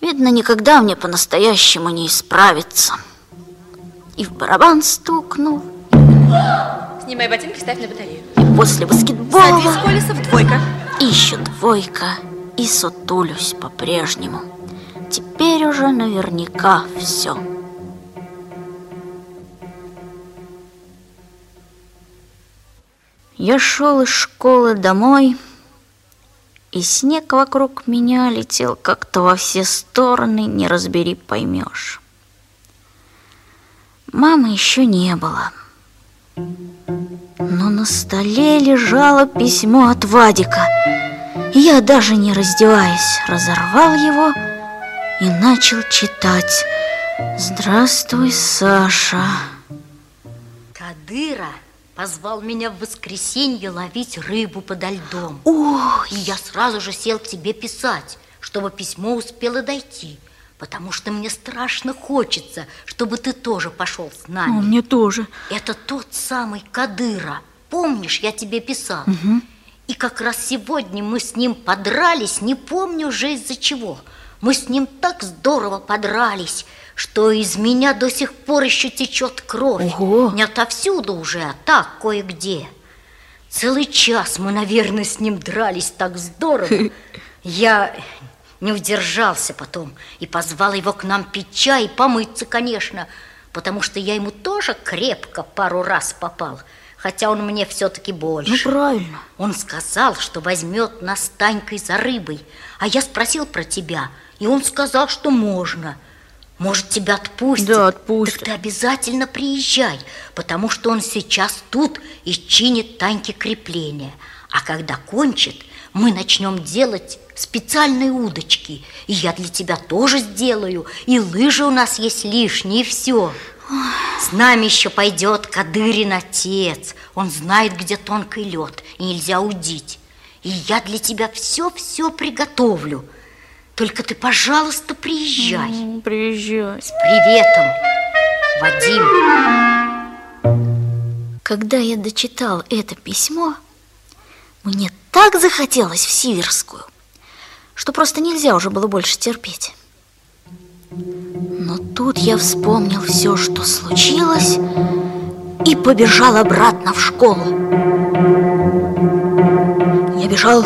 Видно, никогда мне по-настоящему не исправиться. И в барабан стукнул. Снимай ботинки, ставь на батарею. И после баскетбола... Садись, Колесов, двойка. И еще двойка. И сутулюсь по-прежнему. Теперь уже наверняка все. Я шел из школы домой, и снег вокруг меня летел как-то во все стороны, не разбери, поймешь. Мамы еще не было. Но на столе лежало письмо от Вадика. Я даже не раздеваясь, разорвал его и начал читать. Здравствуй, Саша. Кадыра позвал меня в воскресенье ловить рыбу подо льдом. Ой, И я сразу же сел к тебе писать, чтобы письмо успело дойти, потому что мне страшно хочется, чтобы ты тоже пошел с нами. мне тоже. Это тот самый Кадыра. Помнишь, я тебе писал? И как раз сегодня мы с ним подрались, не помню уже из-за чего. Мы с ним так здорово подрались, что из меня до сих пор еще течет кровь. Ого! Не отовсюду уже, а так кое-где. Целый час мы, наверное, с ним дрались так здорово. Я не удержался потом и позвал его к нам пить чай и помыться, конечно, потому что я ему тоже крепко пару раз попал, хотя он мне все-таки Ну, больше. правильно. Он сказал, что возьмет нас с Танькой за рыбой, а я спросил про тебя, и он сказал, что можно. Может, тебя отпустят? Да, отпустят. Так ты обязательно приезжай, потому что он сейчас тут и чинит Таньке крепление. А когда кончит, мы начнем делать специальные удочки. И я для тебя тоже сделаю. И лыжи у нас есть лишние, и все. С нами еще пойдет Кадырин отец. Он знает, где тонкий лед, и нельзя удить. И я для тебя все-все приготовлю. Только ты, пожалуйста, приезжай. Ну, Приезжай. С приветом, Вадим. Когда я дочитал это письмо, мне так захотелось в Сиверскую, что просто нельзя уже было больше терпеть. Но тут я вспомнил все, что случилось, и побежал обратно в школу. Я бежал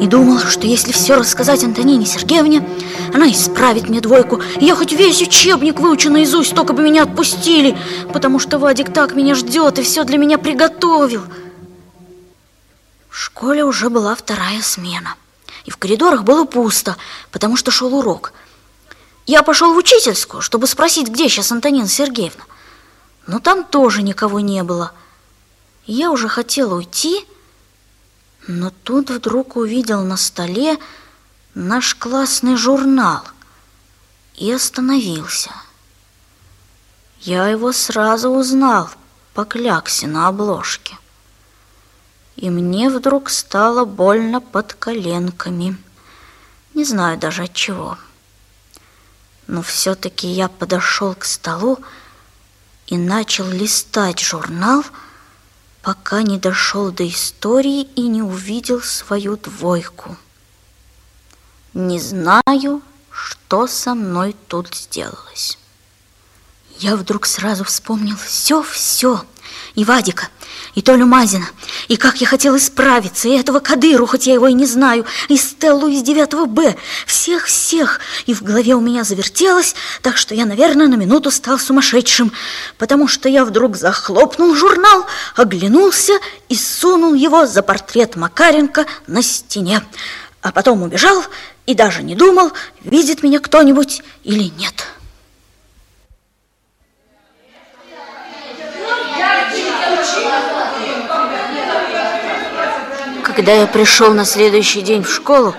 и думал, что если все рассказать Антонине Сергеевне, она исправит мне двойку, я хоть весь учебник выучу наизусть, только бы меня отпустили, потому что Вадик так меня ждет и все для меня приготовил. В школе уже была вторая смена, и в коридорах было пусто, потому что шел урок. Я пошел в учительскую, чтобы спросить, где сейчас Антонина Сергеевна, но там тоже никого не было. Я уже хотела уйти, но тут вдруг увидел на столе наш классный журнал и остановился. Я его сразу узнал по кляксе на обложке. И мне вдруг стало больно под коленками. Не знаю даже от чего. Но все-таки я подошел к столу и начал листать журнал, пока не дошел до истории и не увидел свою двойку. Не знаю, что со мной тут сделалось. Я вдруг сразу вспомнил все-все. И Вадика, и Толю Мазина, и как я хотел исправиться, и этого Кадыру, хоть я его и не знаю, и Стеллу из 9 Б, всех-всех. И в голове у меня завертелось, так что я, наверное, на минуту стал сумасшедшим, потому что я вдруг захлопнул журнал, оглянулся и сунул его за портрет Макаренко на стене. А потом убежал и даже не думал, видит меня кто-нибудь или нет. Когда я пришел на следующий день в школу,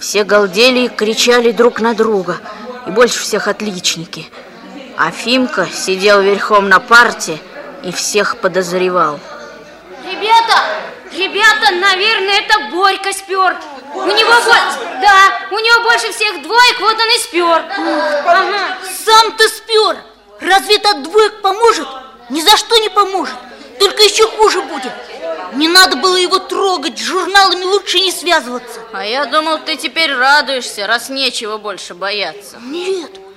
все галдели и кричали друг на друга, и больше всех отличники. А Фимка сидел верхом на парте и всех подозревал. Ребята, ребята, наверное, это Борька спер. У него больше, да, у него больше всех двоек, вот он и спер. Ага. Сам ты спер. Разве этот двоек поможет? Ни за что не поможет. Только еще хуже будет. Не надо было его трогать, с журналами лучше не связываться. А я думал, ты теперь радуешься, раз нечего больше бояться. Нет,